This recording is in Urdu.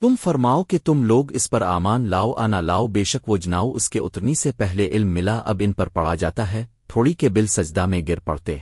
تم فرماؤ کہ تم لوگ اس پر آمان لاؤ، آنا لاؤ، بے شک وہ جناؤ، اس کے اترنی سے پہلے علم ملا، اب ان پر پڑا جاتا ہے، تھوڑی کے بل سجدہ میں گر پڑتے۔